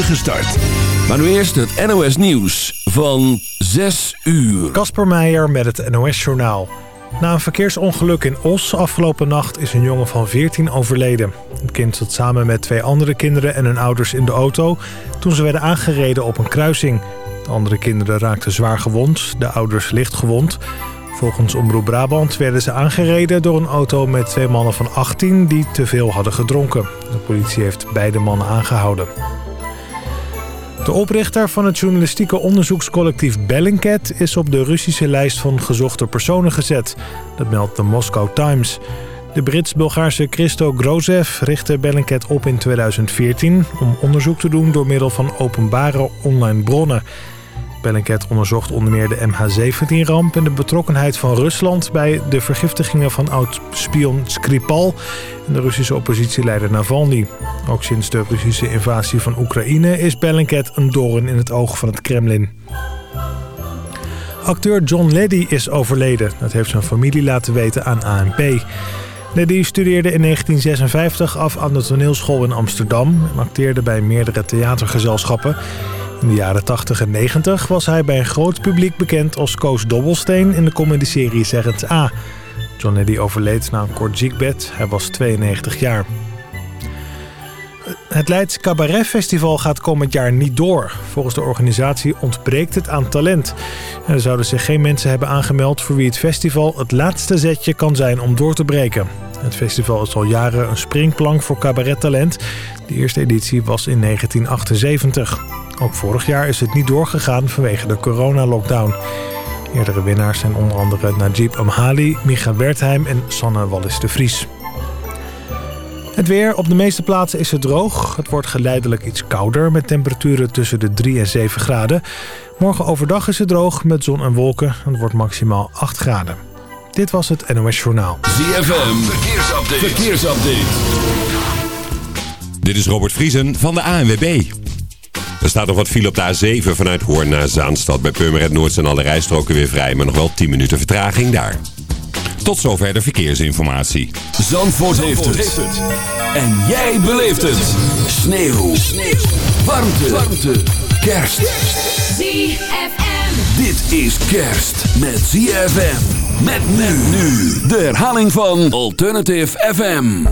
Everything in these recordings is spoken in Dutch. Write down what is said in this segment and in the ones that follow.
start. Maar nu eerst het NOS Nieuws van 6 uur. Kasper Meijer met het NOS Journaal. Na een verkeersongeluk in Os afgelopen nacht is een jongen van 14 overleden. Het kind zat samen met twee andere kinderen en hun ouders in de auto... toen ze werden aangereden op een kruising. De andere kinderen raakten zwaar gewond, de ouders licht gewond... Volgens Omroep Brabant werden ze aangereden door een auto met twee mannen van 18 die te veel hadden gedronken. De politie heeft beide mannen aangehouden. De oprichter van het journalistieke onderzoekscollectief Bellingcat... is op de Russische lijst van gezochte personen gezet. Dat meldt de Moscow Times. De Brits-Bulgaarse Christo Grozev richtte Bellingcat op in 2014... om onderzoek te doen door middel van openbare online bronnen... Bellingcat onderzocht onder meer de MH17-ramp... en de betrokkenheid van Rusland bij de vergiftigingen van oud-spion Skripal... en de Russische oppositieleider Navalny. Ook sinds de Russische invasie van Oekraïne is Bellingcat een doorn in het oog van het Kremlin. Acteur John Leddy is overleden. Dat heeft zijn familie laten weten aan ANP. Leddy studeerde in 1956 af aan de toneelschool in Amsterdam... en acteerde bij meerdere theatergezelschappen... In de jaren 80 en 90 was hij bij een groot publiek bekend als Koos Dobbelsteen in de comedyserie Zeg A. John Eddy overleed na een kort ziekbed. Hij was 92 jaar. Het Leids Cabaret Festival gaat komend jaar niet door. Volgens de organisatie ontbreekt het aan talent. er zouden zich geen mensen hebben aangemeld voor wie het festival het laatste zetje kan zijn om door te breken. Het festival is al jaren een springplank voor cabarettalent. De eerste editie was in 1978. Ook vorig jaar is het niet doorgegaan vanwege de coronalockdown. Eerdere winnaars zijn onder andere Najib Amhali, Micha Wertheim en Sanne Wallis de Vries. Het weer. Op de meeste plaatsen is het droog. Het wordt geleidelijk iets kouder met temperaturen tussen de 3 en 7 graden. Morgen overdag is het droog met zon en wolken. Het wordt maximaal 8 graden. Dit was het NOS Journaal. ZFM. Verkeersupdate. Verkeersupdate. Dit is Robert Vriesen van de ANWB. Er staat nog wat file op de A7 vanuit Hoorn naar Zaanstad. Bij Purmerend Noord zijn alle rijstroken weer vrij, maar nog wel 10 minuten vertraging daar. Tot zover de verkeersinformatie. Zandvoort, heeft, het. En jij beleeft het. Sneeuw. Sneeuw. Warmte. Warmte. Kerst. ZFM. Dit is kerst met ZFM. Met men nu. De herhaling van Alternative FM.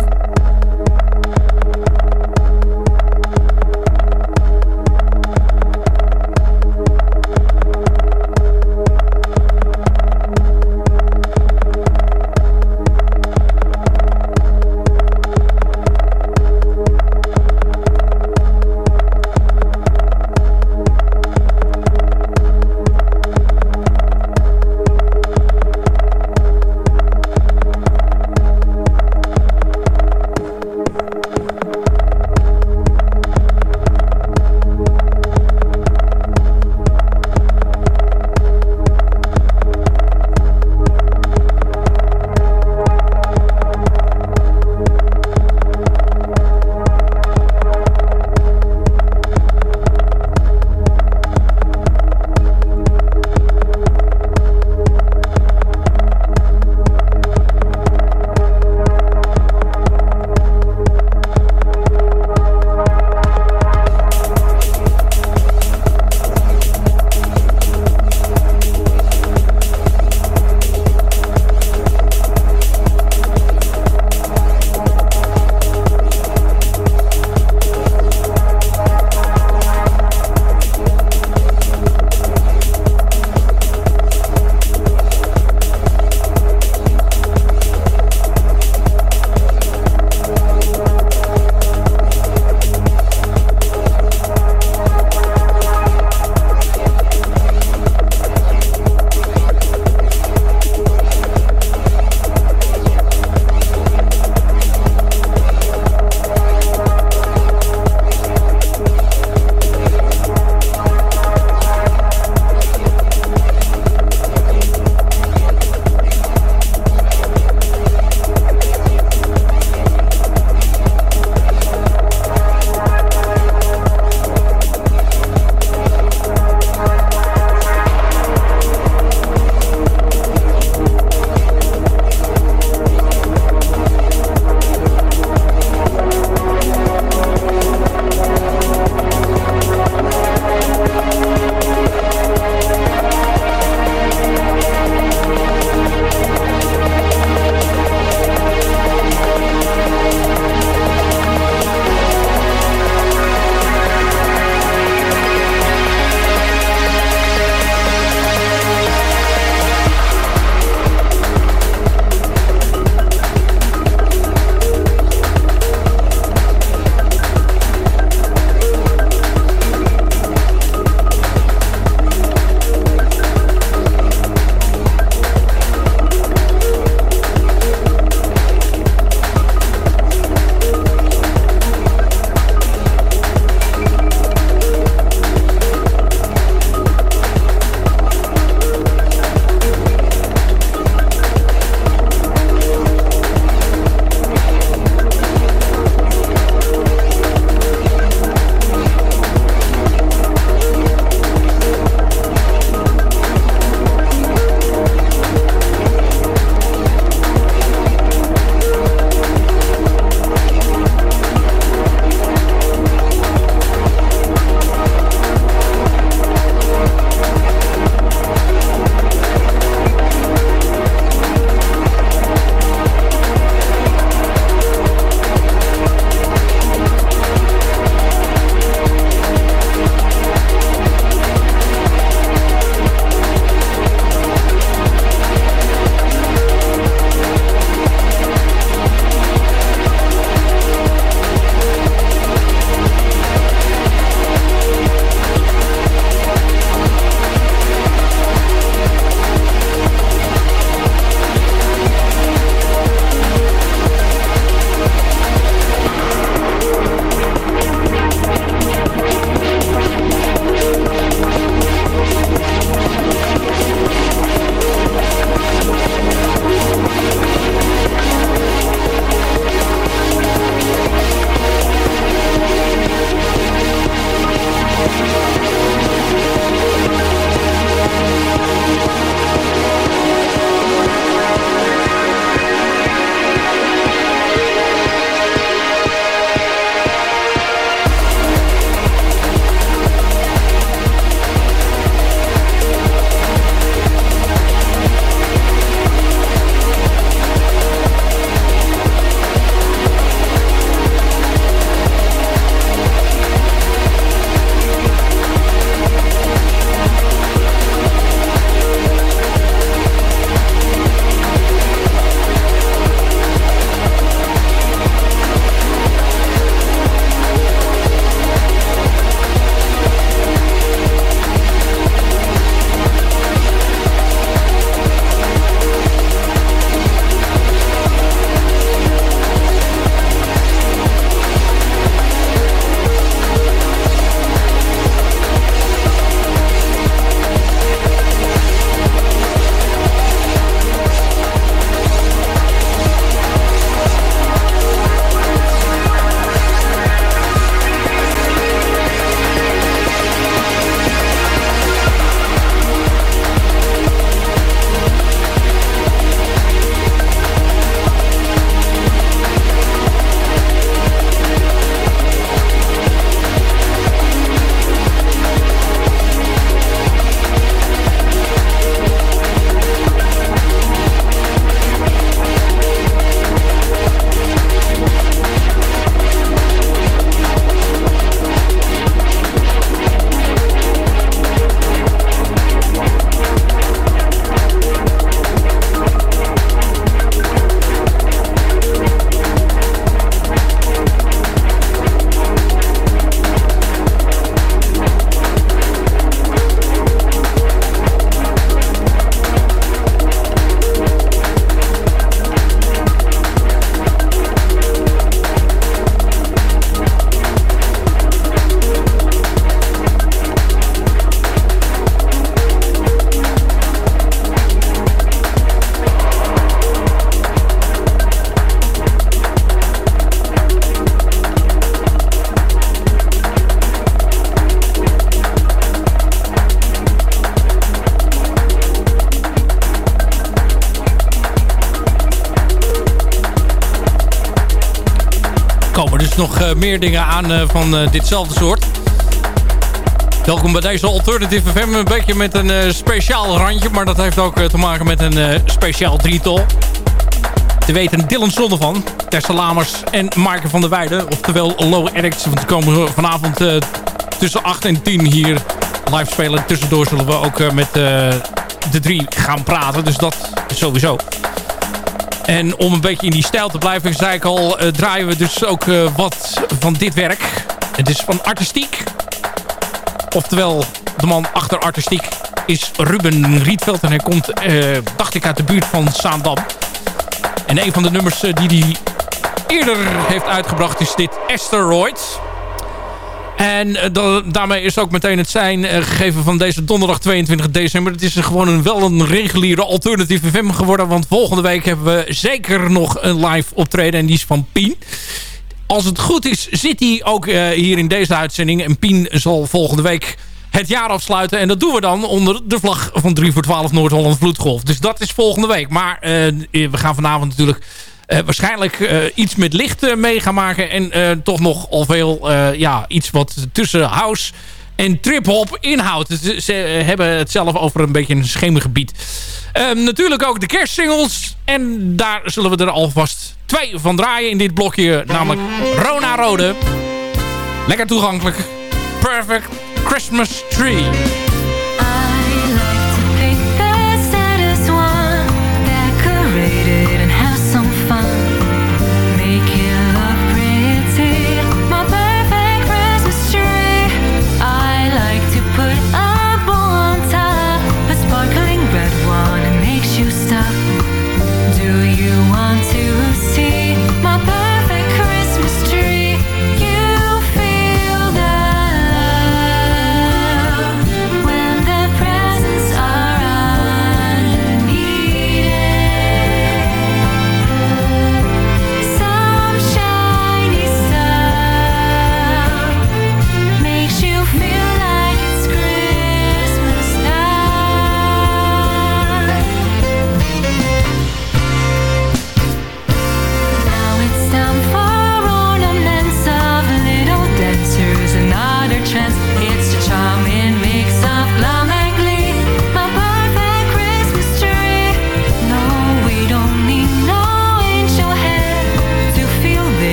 Meer dingen aan van ditzelfde soort. Welkom bij deze Alternative FM. Een beetje met een speciaal randje. Maar dat heeft ook te maken met een speciaal drietol. Te weten Dylan van Tessa Lamers en Marke van der Weijden. Oftewel Low Addicts. Want komen vanavond tussen 8 en 10 hier live spelen. Tussendoor zullen we ook met de drie gaan praten. Dus dat sowieso. En om een beetje in die stijl te blijven, zei ik al, uh, draaien we dus ook uh, wat van dit werk. Het is van Artistiek. Oftewel, de man achter Artistiek is Ruben Rietveld. En hij komt, uh, dacht ik, uit de buurt van Zaandam. En een van de nummers die hij eerder heeft uitgebracht is dit Asteroid. En uh, daarmee is ook meteen het zijn uh, gegeven van deze donderdag 22 december. Het is gewoon een, wel een reguliere alternatieve FM geworden. Want volgende week hebben we zeker nog een live optreden. En die is van Pien. Als het goed is, zit hij ook uh, hier in deze uitzending. En Pien zal volgende week het jaar afsluiten. En dat doen we dan onder de vlag van 3 voor 12 Noord-Holland Vloedgolf. Dus dat is volgende week. Maar we gaan vanavond natuurlijk waarschijnlijk uh, iets met licht uh, mee gaan maken. En toch nog al veel ja, iets wat tussen house en trip-hop inhoudt. Ze hebben het zelf over een beetje een schemergebied. Ehm, natuurlijk ook de kerstsingles. En daar zullen we er alvast twee van draaien in dit blokje. Namelijk Rona Rode. Lekker toegankelijk. Perfect Christmas Tree.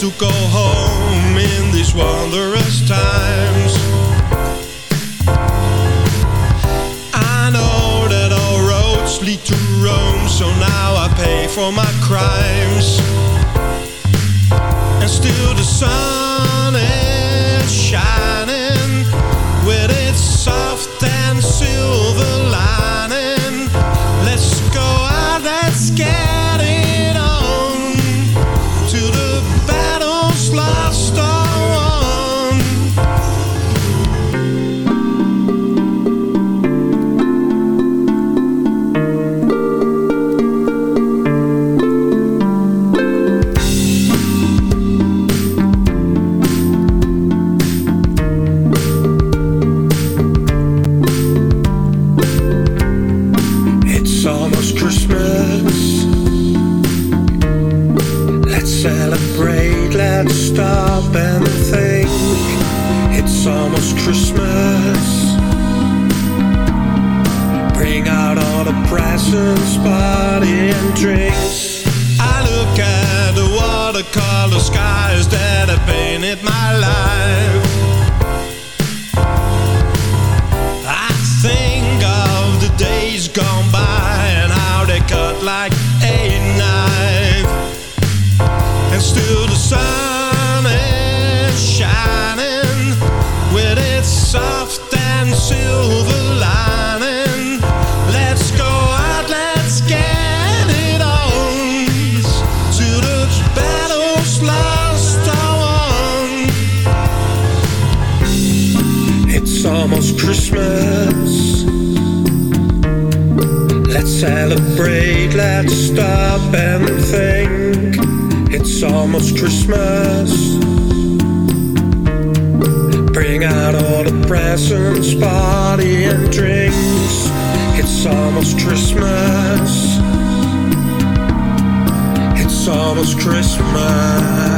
To go home in these wondrous times. I know that all roads lead to Rome, so now I pay for my crimes. And still the sun is shining celebrate, let's stop and think. It's almost Christmas. Bring out all the presents, party and drinks. It's almost Christmas. It's almost Christmas.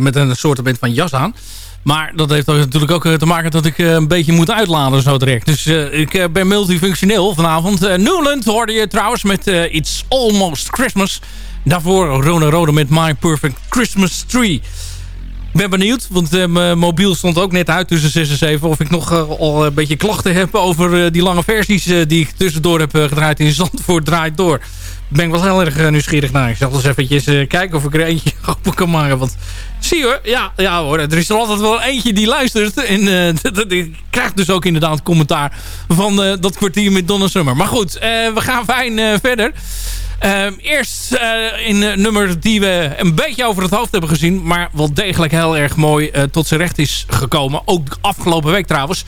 Met een soort van jas aan. Maar dat heeft natuurlijk ook eh, te maken dat ik eh, een beetje moet uitladen zo direct. Dus eh, ik ben multifunctioneel vanavond. Eh, Newland hoorde je trouwens met It's Almost Christmas. Daarvoor Rona Rode met My Perfect Christmas Tree. Ik ben benieuwd, want mijn mobiel stond ook net uit tussen 6 en 7. Of ik nog al een beetje klachten heb over die lange versies die ik tussendoor heb gedraaid in Zandvoort draait door. Ben wel heel erg eh, nieuwsgierig naar. Ik zal eens eventjes eh, kijken of ik er eentje open kan maken. Want zie je, ja, ja hoor, er is er altijd wel eentje die luistert. En eh, dat- dat- ik krijg dus ook inderdaad commentaar van dat kwartier met Donna Summer. Maar goed, we gaan fijn verder. Ehm, eerst in een nummer die we een beetje over het hoofd hebben gezien... maar wel degelijk heel erg mooi tot zijn recht is gekomen. Ook afgelopen week trouwens.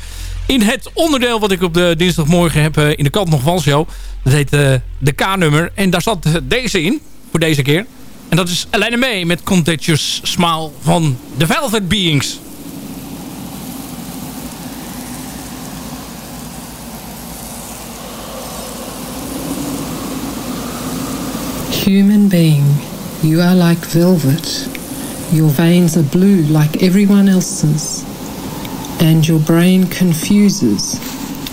In het onderdeel wat ik op de dinsdagmorgen heb eh, in de kant nog van show. Dat heet eh, de K-nummer. En daar zat eh, deze in, voor deze keer. En dat is Elena May met Contagious Smile van The Velvet Beings. Human being, you are like velvet. Your veins are blue like everyone else's, and your brain confuses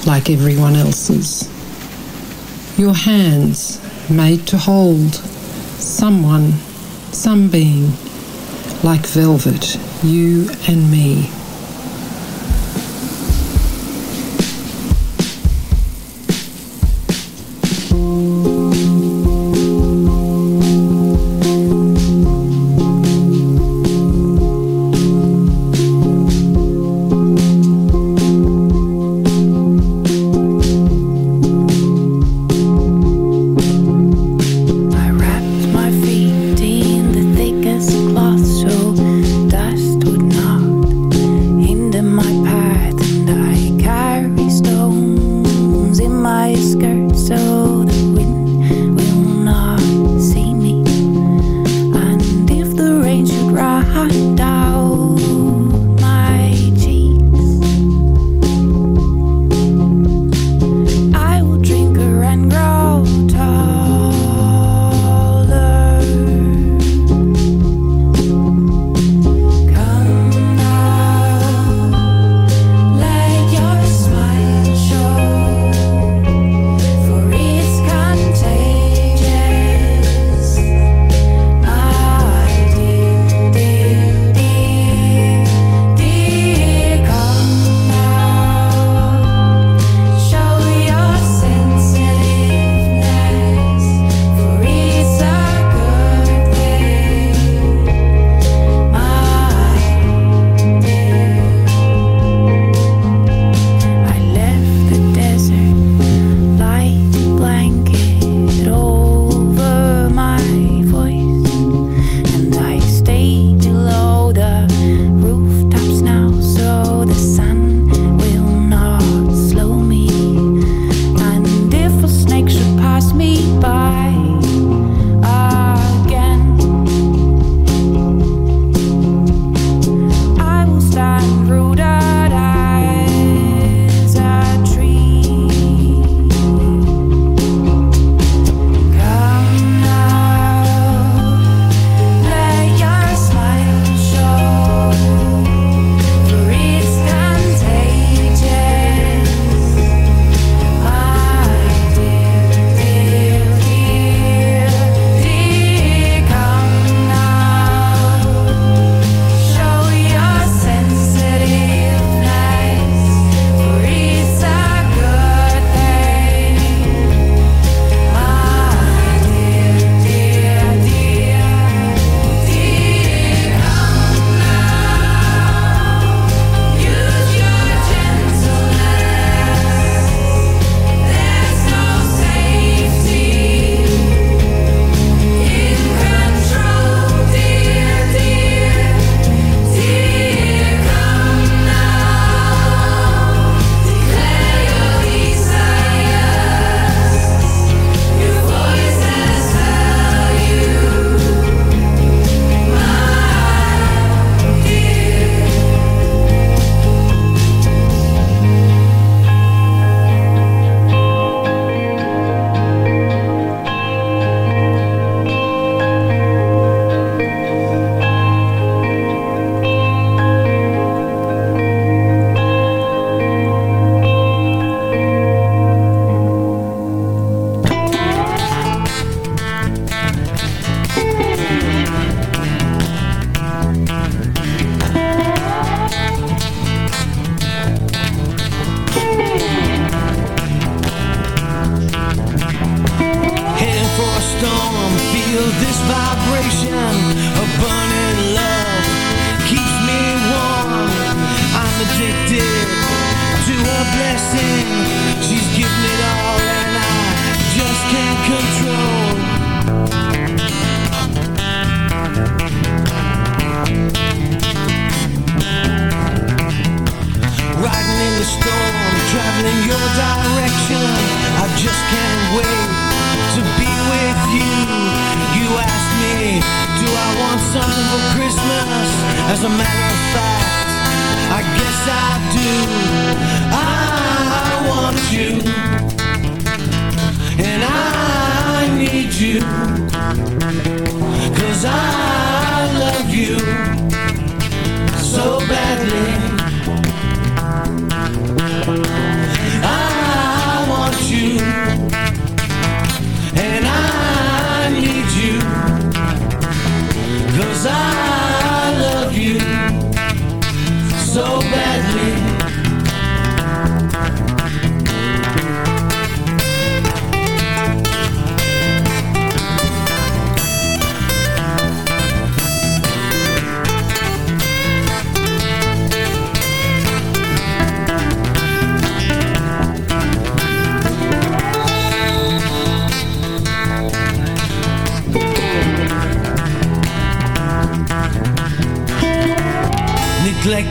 like everyone else's. Your hands made to hold someone, some being, like velvet, you and me.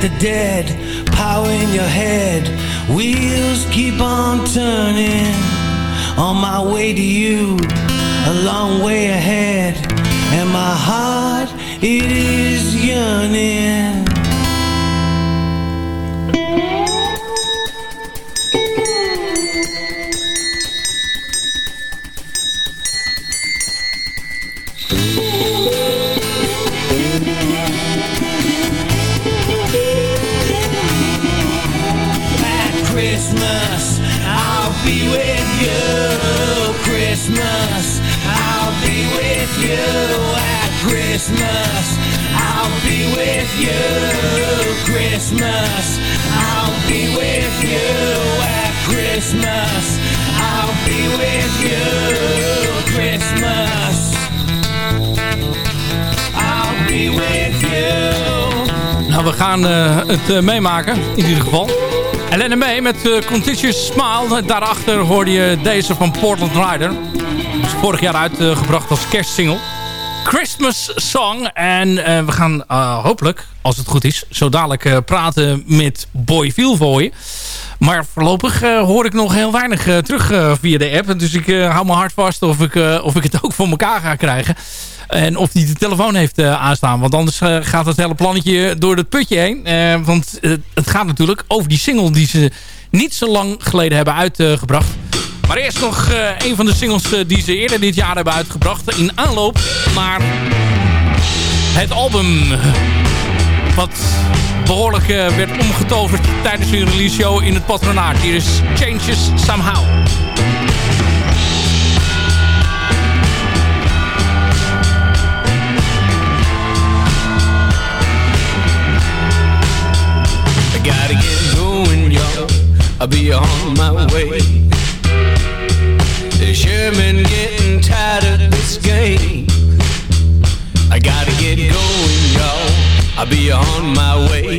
The dead, power in your head. Wheels keep on turning. On my way to you, a long way ahead. And my heart, it is yearning. Christmas, I'll be with you. Christmas, I'll be with you. Nou, we gaan eh, het eh, meemaken, in ieder geval. Elena May met Contitious Smile. Daarachter hoorde je deze van Portland Rider. Is vorig jaar uitgebracht als kerstsingle. Christmas Song. En we gaan hopelijk, als het goed is, zo dadelijk praten met Boy. Maar voorlopig eh, hoor ik nog heel weinig eh, terug eh, via de app. Dus ik hou me hard vast of ik, of ik het ook voor elkaar ga krijgen. En of hij de telefoon heeft eh, aanstaan. Want anders gaat het hele plannetje door het putje heen. Want het gaat natuurlijk over die single die ze niet zo lang geleden hebben uitgebracht. Maar eerst nog een van de singles die ze eerder dit jaar hebben uitgebracht. In aanloop naar het album. Wat behoorlijk eh, werd omgetoverd tijdens hun release show in het patronaat. Hier is Changes Somehow. I gotta get going, y'all. I'll be on my way. Sure been getting tired of this game. I gotta get going. I'll be on my way.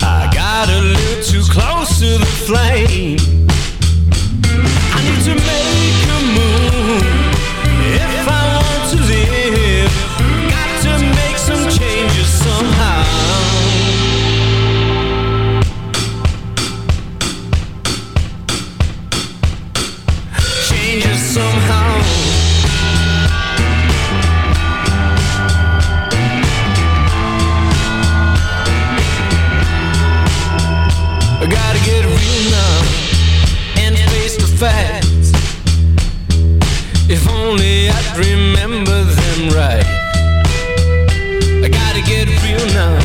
I got a little too close to the flame. I need to make facts. If only I'd remember them right. I gotta get real now.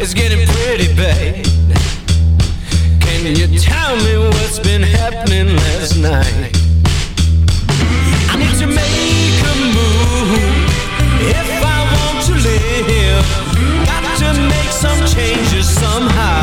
It's getting pretty bad. Can you tell me what's been happening last night? I need to make a move if I want to live. Got to make some changes somehow. Changes somehow.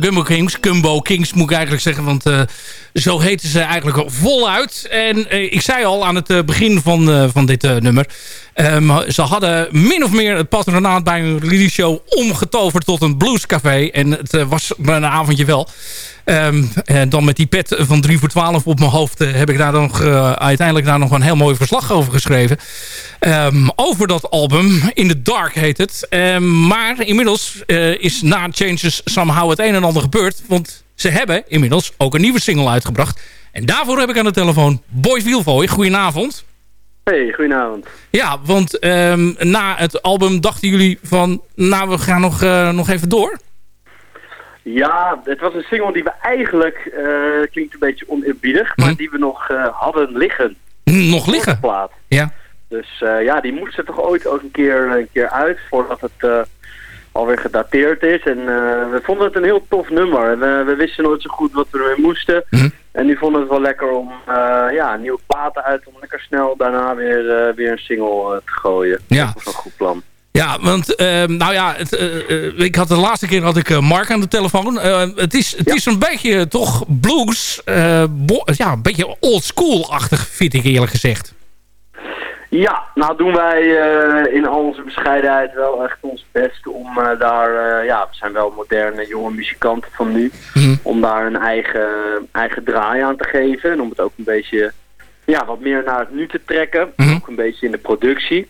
De, Gumbo Kings. Gumbo Kings moet ik eigenlijk zeggen, want eh, zo heten ze eigenlijk voluit. En eh, ik zei al aan het eh, begin van, eh, van dit nummer... ehm, ze hadden min of meer het patronaat bij een release show omgetoverd tot een bluescafé. En het eh, was een avondje wel. Ehm, en dan met die pet van 3 voor 12 op mijn hoofd... heb ik daar nog, uiteindelijk daar nog een heel mooi verslag over geschreven. Ehm, over dat album. In the Dark heet het. Maar inmiddels is na Changes Somehow het een en ander gebeurd. Want ze hebben inmiddels ook een nieuwe single uitgebracht. En daarvoor heb ik aan de telefoon Boy Vielvooi. Goedenavond. Hey, goedenavond. Ja, want ehm, na het album dachten jullie van... Nou, we gaan nog, eh, nog even door. Ja, het was een single die we eigenlijk, eh, klinkt een beetje oneerbiedig, maar Mhm. die we nog eh, hadden liggen. Hm, Nog liggen. Plaat. Ja. Dus ja, die moest er toch ooit ook een keer, een keer uit, voordat het alweer gedateerd is. En eh, we vonden het een heel tof nummer. We, we wisten nooit zo goed wat we ermee moesten. Mhm. En nu vonden we het wel lekker om uh, ja, nieuwe platen uit, om lekker snel daarna weer, weer een single te gooien. Ja. Dat was een goed plan. Ja, want uh, nou ja, het, ik had de laatste keer had ik Mark aan de telefoon. het is, het ja. is een beetje toch blues, ja, een beetje old school-achtig vind ik eerlijk gezegd. Ja, nou doen wij uh, in al onze bescheidenheid wel echt ons best om uh, daar, uh, ja, we zijn wel moderne jonge muzikanten van nu, mm. om daar een eigen, eigen draai aan te geven en om het ook een beetje, ja, wat meer naar het nu te trekken, mm. ook een beetje in de productie.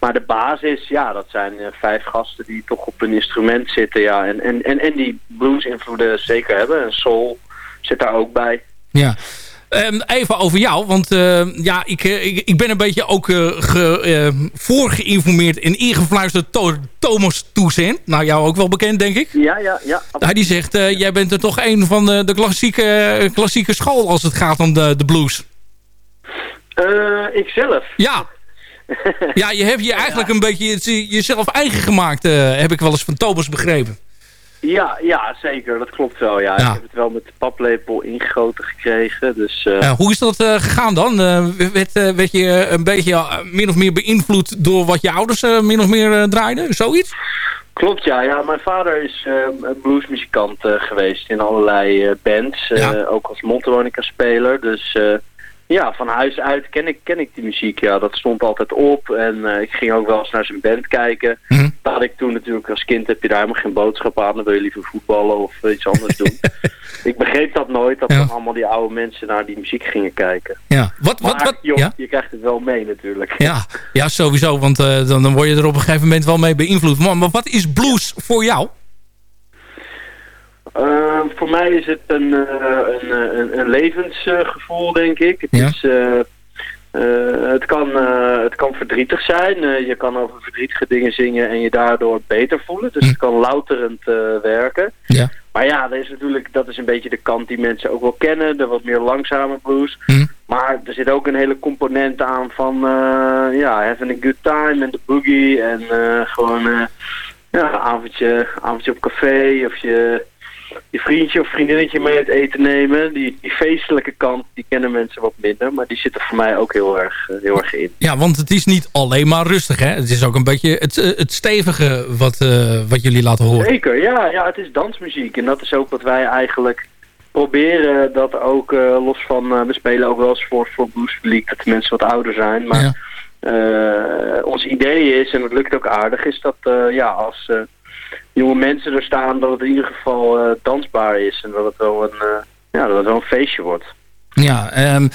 Maar de basis, ja, dat zijn vijf gasten die toch op een instrument zitten, ja, en, en, en, en die blues invloeden zeker hebben en soul zit daar ook bij. Ja. Um, even over jou, want uh, ja, ik, ik, ik, ben een beetje ook uh, ge, uh, voorgeïnformeerd en ingefluisterd door Thomas Toussaint. Nou, jou ook wel bekend, denk ik. Ja, ja, ja. Hij die zegt, jij bent er toch een van de, de klassieke, klassieke school als het gaat om de, de blues. ikzelf? Ja. ja, je hebt je eigenlijk ja. een beetje jezelf eigen gemaakt, heb ik wel eens van Thomas begrepen. Ja, ja, zeker. Dat klopt wel. Ja. ja. Ik heb het wel met de paplepel ingegoten gekregen. Dus, uh... ja, hoe is dat uh, gegaan dan? Werd, werd, je een beetje min of meer beïnvloed door wat je ouders min of meer draaiden? Zoiets? Klopt, ja. ja mijn vader is bluesmuzikant geweest in allerlei bands. Ja. ook als mondharmonica-speler. Dus ja, van huis uit ken ik, ken ik die muziek. Ja, dat stond altijd op. En uh, ik ging ook wel eens naar zijn band kijken. Mm -hmm. Dat had ik toen natuurlijk als kind heb je daar helemaal geen boodschap aan. Dan wil je liever voetballen of iets anders doen. ik begreep dat nooit, dat ja. dan allemaal die oude mensen naar die muziek gingen kijken. Ja, wat, wat, maar, wat? Joh, ja? je krijgt het wel mee natuurlijk. Ja, ja sowieso, want uh, dan, dan word je er op een gegeven moment wel mee beïnvloed. Maar, maar wat is blues voor jou? Uh, voor mij is het een, uh, een, een, een, levensgevoel, denk ik. Het, ja. is, uh, het, kan, het kan verdrietig zijn. je kan over verdrietige dingen zingen en je daardoor beter voelen. Dus hm. het kan louterend werken. Ja. Maar ja, dat is natuurlijk dat is een beetje de kant die mensen ook wel kennen. De wat meer langzame blues. Hm. Maar er zit ook een hele component aan van ja, having a good time en de boogie. En gewoon ja, avondje, avondje op café of je je vriendje of vriendinnetje mee het eten nemen. Die, die feestelijke kant, die kennen mensen wat minder. Maar die zit er voor mij ook heel erg, heel erg in. Ja, want het is niet alleen maar rustig, hè? Het is ook een beetje het, het stevige wat, uh, wat jullie laten horen. Zeker, ja, ja. Het is dansmuziek. En dat is ook wat wij eigenlijk proberen. Dat ook uh, los van... Uh, we spelen ook wel eens voor, voor bluespubliek. Dat de mensen wat ouder zijn. Maar ja. ons idee is, en het lukt ook aardig... is dat ja, als jonge mensen er staan, dat het in ieder geval uh, dansbaar is. En dat het wel een, uh, ja, dat het wel een feestje wordt. Ja, um,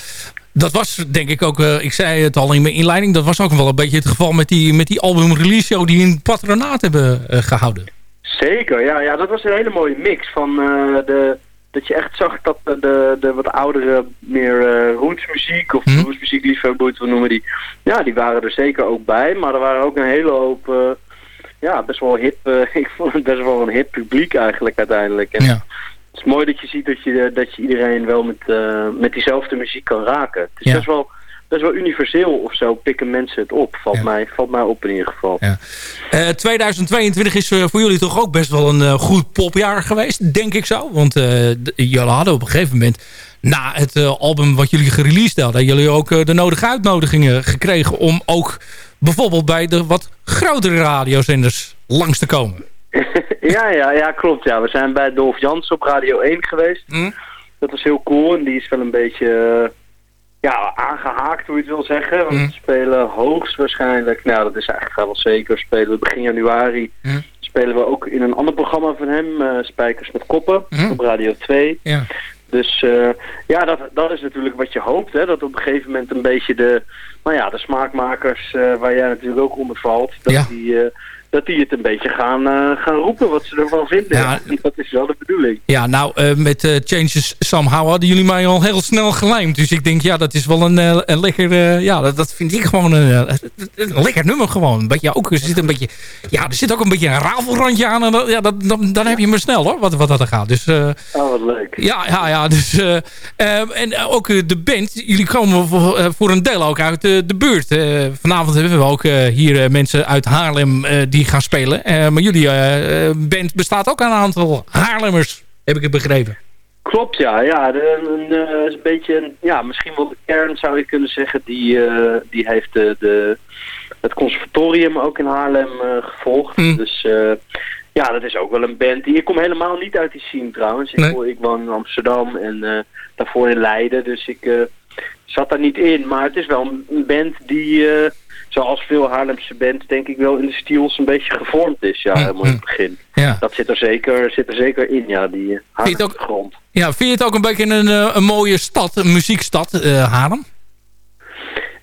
Dat was denk ik ook, ik zei het al in mijn inleiding... dat was ook wel een beetje het geval met die, met die album-release show... die in het patronaat hebben gehouden. Zeker, ja, ja. Dat was een hele mooie mix van de dat je echt zag dat de, de, wat oudere, meer rootsmuziek of hm? bluesmuziek liefhebbers, we noemen die, ja, die waren er zeker ook bij. Maar er waren ook een hele hoop, ja, best wel hip, uh, ik vond het best wel een hip publiek eigenlijk uiteindelijk. En ja. Het is mooi dat je ziet dat je, dat je iedereen wel met, met diezelfde muziek kan raken. Het is ja. best wel is wel universeel of zo, pikken mensen het op. Valt, mij, valt mij op in ieder geval. Ja. Uh, eh, 2022 is voor jullie toch ook best wel een goed popjaar geweest, denk ik zo. Want jullie hadden op een gegeven moment, na het album wat jullie gereleased hadden... jullie ook de nodige uitnodigingen gekregen om ook bijvoorbeeld bij de wat grotere radiozenders langs te komen. ja, ja, ja, klopt. Ja. We zijn bij Dolf Jans op Radio 1 geweest. Hm? Dat was heel cool en die is wel een beetje ja, aangehaakt, hoe je het wil zeggen. Want mm. we spelen hoogstwaarschijnlijk, nou dat is eigenlijk wel zeker, spelen we begin januari. Mm. Spelen we ook in een ander programma van hem, uh, Spijkers met Koppen, op Radio 2. Ja. Dus uh, ja, dat, dat is natuurlijk wat je hoopt. Hè? Dat op een gegeven moment een beetje de, nou ja, de smaakmakers, uh, waar jij natuurlijk ook onder valt, dat ja. die dat die het een beetje gaan, uh, gaan roepen wat ze ervan vinden. Ja, dat is wel de bedoeling. Ja, nou, uh, met uh, Changes Somehow hadden jullie mij al heel snel gelijmd. Dus ik denk, ja, dat is wel een, een lekker... ja, dat, dat vind ik gewoon een, een lekker nummer gewoon. Beetje, ook, er zit een beetje... Ja, er zit ook een beetje een rafelrandje aan. En ja, dat, dan, dan heb je me snel, hoor, wat, wat dat er gaat. Dus, oh, wat leuk. Ja, ja, ja. Dus, en ook de band, jullie komen voor, voor een deel ook uit de buurt. vanavond hebben we ook hier mensen uit Haarlem... die die gaan spelen. Uh, maar jullie uh, band bestaat ook aan een aantal Haarlemmers, heb ik het begrepen. Klopt, ja. ja een, een, een beetje, ja, misschien wel de kern zou je kunnen zeggen. Die, die heeft de, de, het conservatorium ook in Haarlem gevolgd. Hm. Dus ja, dat is ook wel een band. Die, ik kom helemaal niet uit die scene trouwens. Ik, nee. ik woon in Amsterdam en daarvoor in Leiden. Dus ik zat daar niet in. Maar het is wel een band die zoals veel Haarlemse bands denk ik wel in de stils een beetje gevormd is. Ja, helemaal in het begin. Ja. Dat zit er, zeker, zit er zeker in, ja, die uh, Haarlemse ook, grond. Ja, vind je het ook een beetje een, eh, een mooie stad, een muziekstad, uh, Haarlem?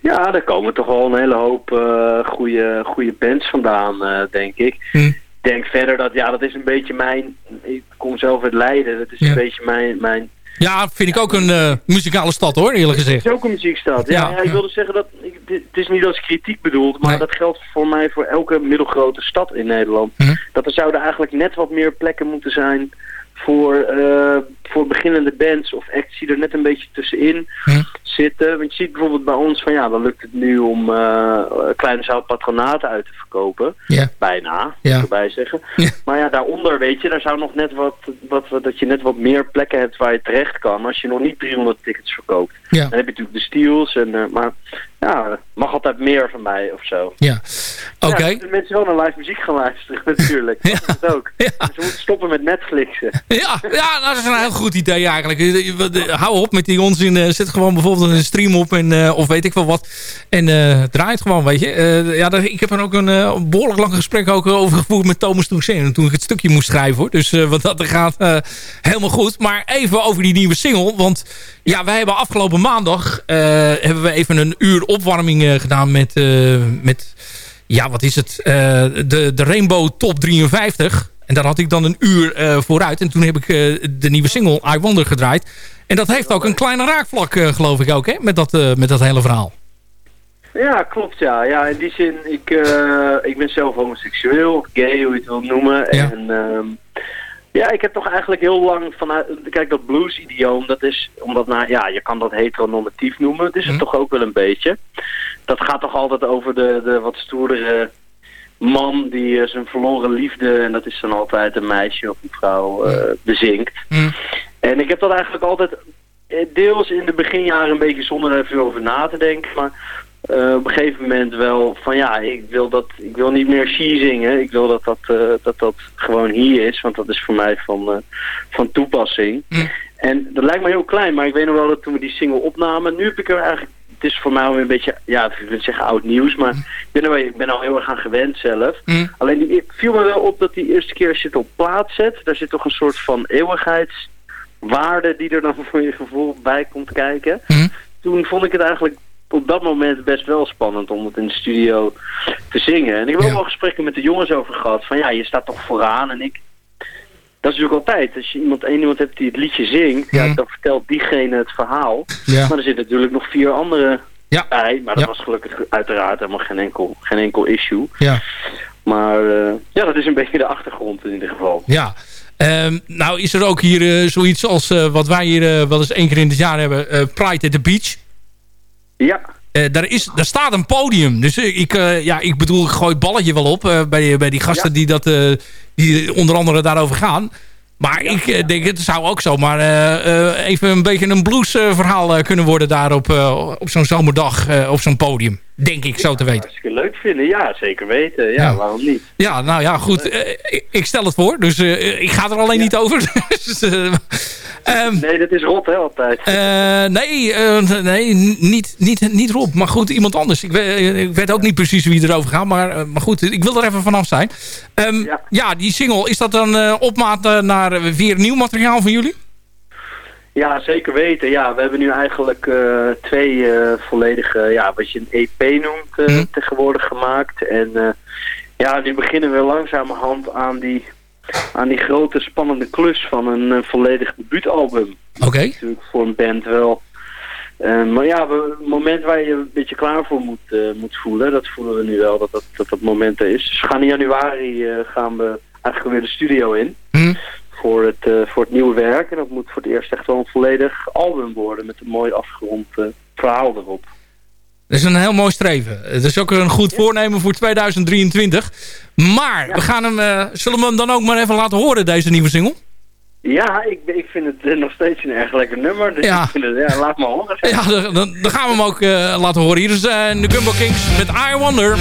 Ja, daar komen toch wel een hele hoop uh, goede, goede bands vandaan, denk ik. Hm. Ik denk verder dat, ja, dat is een beetje mijn... Ik kom zelf uit Leiden, dat is een beetje mijn, mijn ja, vind ik ook een uh, muzikale stad hoor, eerlijk gezegd. Het is ook een muziekstad. Ja, ja, ik wilde zeggen dat, ik, het is niet als kritiek bedoeld, maar dat geldt voor mij voor elke middelgrote stad in Nederland. Mhm. Dat er zouden eigenlijk net wat meer plekken moeten zijn voor, uh, voor beginnende bands of acts die er net een beetje tussenin hm. zitten. Want je ziet bijvoorbeeld bij ons van ja, dan lukt het nu om uh, kleine zaal patronaten uit te verkopen. Bijna, ja. erbij zeggen. Maar ja, daaronder weet je, daar zou nog net wat, wat, wat, dat je net wat meer plekken hebt waar je terecht kan als je nog niet 300 tickets verkoopt. Dan heb je natuurlijk de steals en uh, maar ja, mag altijd meer van mij of zo. Ja, oké. Okay. Ja, mensen wel naar live muziek gaan luisteren natuurlijk. ja. Dat is ook. Ja. Dus we moeten stoppen met Netflixen. Ja, ja nou, dat is een heel goed idee eigenlijk. Hou op met die onzin. Zet gewoon bijvoorbeeld een stream op en, uh, of weet ik wel wat. En uh, draai het gewoon, weet je. Uh, ja, ik heb er ook een, behoorlijk lang gesprek ook over gevoerd met Thomas Toussaint. Toen ik het stukje moest schrijven hoor. Dus wat dat er gaat helemaal goed. Maar even over die nieuwe single. Want ja, wij hebben afgelopen maandag hebben we even een uur opwarming gedaan met... met ja, wat is het? de, de Rainbow Top 53. En daar had ik dan een uur uh, vooruit. En toen heb ik uh, de nieuwe single I Wonder gedraaid. En dat heeft ook een kleine raakvlak, uh, geloof ik ook, hè? Met dat, met dat hele verhaal. Ja, klopt, ja. Ja, in die zin, ik, ik ben zelf homoseksueel, gay, hoe je het wil noemen. Ja. En um, ja, ik heb toch eigenlijk heel lang vanuit... Kijk, dat blues-idioom, dat is... Omdat, nou ja, je kan dat heteronormatief noemen. Het is het hm. toch ook wel een beetje. Dat gaat toch altijd over de, de wat stoerdere man die uh, zijn verloren liefde, en dat is dan altijd een meisje of een vrouw, uh, bezinkt. Mm. En ik heb dat eigenlijk altijd eh, deels in de beginjaren een beetje zonder er veel over na te denken, maar uh, op een gegeven moment wel van ja, ik wil, dat, ik wil niet meer she zingen. Ik wil dat dat, uh, dat dat gewoon hier is, want dat is voor mij van, uh, van toepassing. Mm. En dat lijkt me heel klein, maar ik weet nog wel dat toen we die single opnamen, nu heb ik er eigenlijk het is voor mij alweer een beetje, ja, ik wil zeggen oud nieuws, maar mm. ik ben, er, ik ben al heel erg aan gewend zelf. Mm. Alleen die, viel me wel op dat die eerste keer als je het op plaats zet, daar zit toch een soort van eeuwigheidswaarde die er dan voor je gevoel bij komt kijken. Toen vond ik het eigenlijk op dat moment best wel spannend om het in de studio te zingen. En ik heb ook Ja. wel gesprekken met de jongens over gehad. Van ja, je staat toch vooraan en ik... Dat is natuurlijk altijd. Als je iemand, één iemand hebt die het liedje zingt, ja, Mhm. dan vertelt diegene het verhaal. Ja. Maar er zitten natuurlijk nog vier andere Ja. bij. Maar dat was gelukkig uiteraard helemaal geen enkel, geen enkel issue. Ja. Maar eh, ja, dat is een beetje de achtergrond in ieder geval. Ja. Ehm, nou is er ook hier eh, zoiets als eh, wat wij hier wel eens één keer in het jaar hebben. Pride at the Beach. Ja, Eh, daar, is, daar staat een podium. Dus ik, eh, ja, ik bedoel, ik gooi het balletje wel op eh, bij, bij die gasten Ja. die, dat, die onder andere daarover gaan. Maar ik denk, het zou ook zomaar even een beetje een bluesverhaal kunnen worden daar op, op zo'n zomerdag op zo'n podium. Denk ik zo te weten. hartstikke leuk vinden. Ja, zeker weten. Ja, Ja. waarom niet? Ja, nou ja, goed. Eh, ik, ik stel het voor, dus eh, ik ga er alleen niet over. Dus, eh, ehm, Nee, dat is rot hè, altijd. Nee, nee niet, niet, niet Rob. Maar goed, iemand anders. Ik weet, ik weet ook niet precies wie erover gaat. Maar, maar goed, ik wil er even vanaf zijn. Ehm, ja. Ja. die single, is dat dan opmaat naar weer nieuw materiaal van jullie? Ja, zeker weten. Ja, we hebben nu eigenlijk eh, twee eh, volledige, ja, wat je een EP noemt, eh, Mhm. tegenwoordig gemaakt. En ja, nu beginnen we langzamerhand aan die, aan die grote spannende klus van een volledig debuutalbum. Oké. Natuurlijk voor een band wel. Maar ja, we- het moment waar je een beetje klaar voor moet, moet voelen, dat voelen we nu wel, dat dat, dat, dat moment er is. Dus we gaan in januari gaan we eigenlijk weer de studio in Hm. Voor het, eh, voor het nieuwe werk. En dat moet voor het eerst echt wel een volledig album worden met een mooi afgerond eh, verhaal erop. Dat is een heel mooi streven. Het is ook een goed voornemen voor 2023. Maar we gaan hem, eh, zullen we hem dan ook maar even laten horen, deze nieuwe single? Ja, ik, ik vind het nog steeds een erg lekker nummer. Dus Ja. ik vind het, ja, laat maar horen. Ja, dan, dan gaan we hem ook laten horen. Hier is de Gumbo Kings met I Wonder.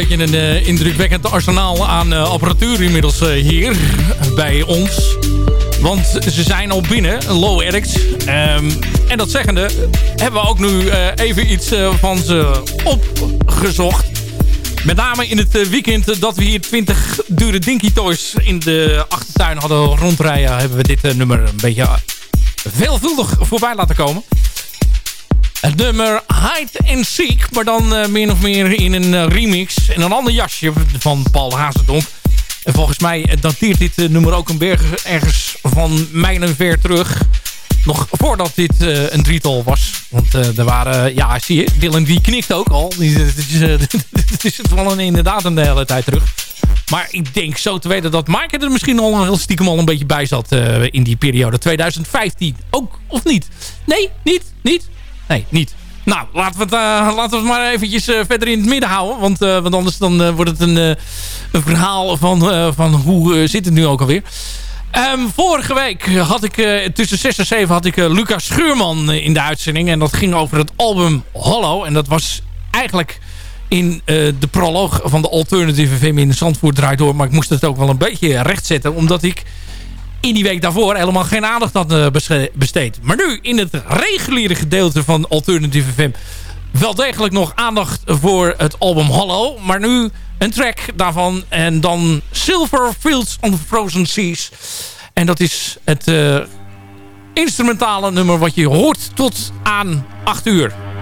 Beetje een eh, indrukwekkend arsenaal aan eh, apparatuur inmiddels eh, hier bij ons. Want ze zijn al binnen, Low Eric's. Ehm, en dat zeggende hebben we ook nu even iets van ze opgezocht. Met name in het weekend dat we hier 20 dure Dinky Toys in de achtertuin hadden rondrijden... hebben we dit nummer een beetje veelvuldig voorbij laten komen. Het nummer Hide and Seek, maar dan eh, min of meer in een eh, remix. En een ander jasje van Paul Hazendonk. En volgens mij eh, dateert dit nummer ook een berg ergens van mijlen ver terug. Nog voordat dit een drietal was. Want er waren, ja zie je, Dylan die knikt ook al. Dit is, het wel een, inderdaad een hele tijd terug. Maar ik denk zo te weten dat Mike er misschien al heel stiekem al een beetje bij zat in die periode 2015. Ook, of niet? Nee, niet, niet? Nee, niet. Nou, laten we het, eh, laten we het maar eventjes eh, verder in het midden houden. Want, eh, want anders dan, wordt het een, een verhaal van, van hoe zit het nu ook alweer. Ehm, vorige week had ik tussen 6 en 7 had ik Lucas Schuurman in de uitzending. En dat ging over het album Hollow. En dat was eigenlijk in de proloog van de Alternative FM in Zandvoort draait door. Maar ik moest het ook wel een beetje rechtzetten. Omdat ik in die week daarvoor helemaal geen aandacht had eh, besteed. Maar nu in het reguliere gedeelte van Alternative FM wel degelijk nog aandacht voor het album Hollow. Maar nu een track daarvan. En dan Silver Fields on Frozen Seas. En dat is het eh, instrumentale nummer wat je hoort tot aan 8 uur.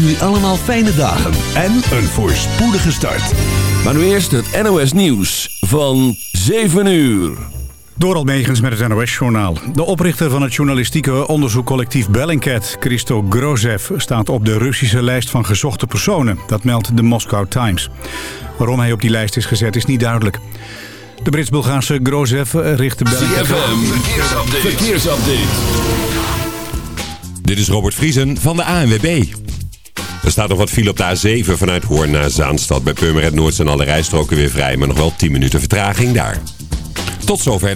Jullie allemaal fijne dagen en een voorspoedige start. Maar nu eerst het NOS Nieuws van 7 uur. Doral Megens met het NOS-journaal. De oprichter van het journalistieke onderzoekcollectief Bellingcat, Christo Grozev, staat op de Russische lijst van gezochte personen. Dat meldt de Moscow Times. Waarom hij op die lijst is gezet is niet duidelijk. De Brits-Bulgaarse Grozev richt de Bellingcat... Verkeersupdate. verkeersupdate. Dit is Robert Vriesen van de ANWB. Staat nog wat file op de A7 vanuit Hoorn naar Zaanstad. Bij Purmerend Noord zijn alle rijstroken weer vrij, maar nog wel 10 minuten vertraging daar. Tot zover